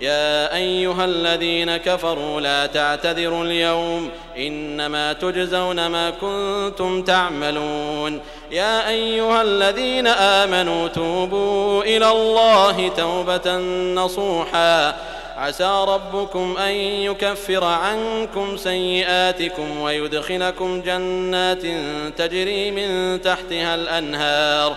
يا أيها الذين كفروا لا تعتذروا اليوم إنما تجزون ما كنتم تعملون. يا أيها الذين آمنوا توبوا إلى الله توبة نصوحا. عسى ربكم أن يكفر عنكم سيئاتكم ويدخلكم جنات تجري من تحتها الأنهار.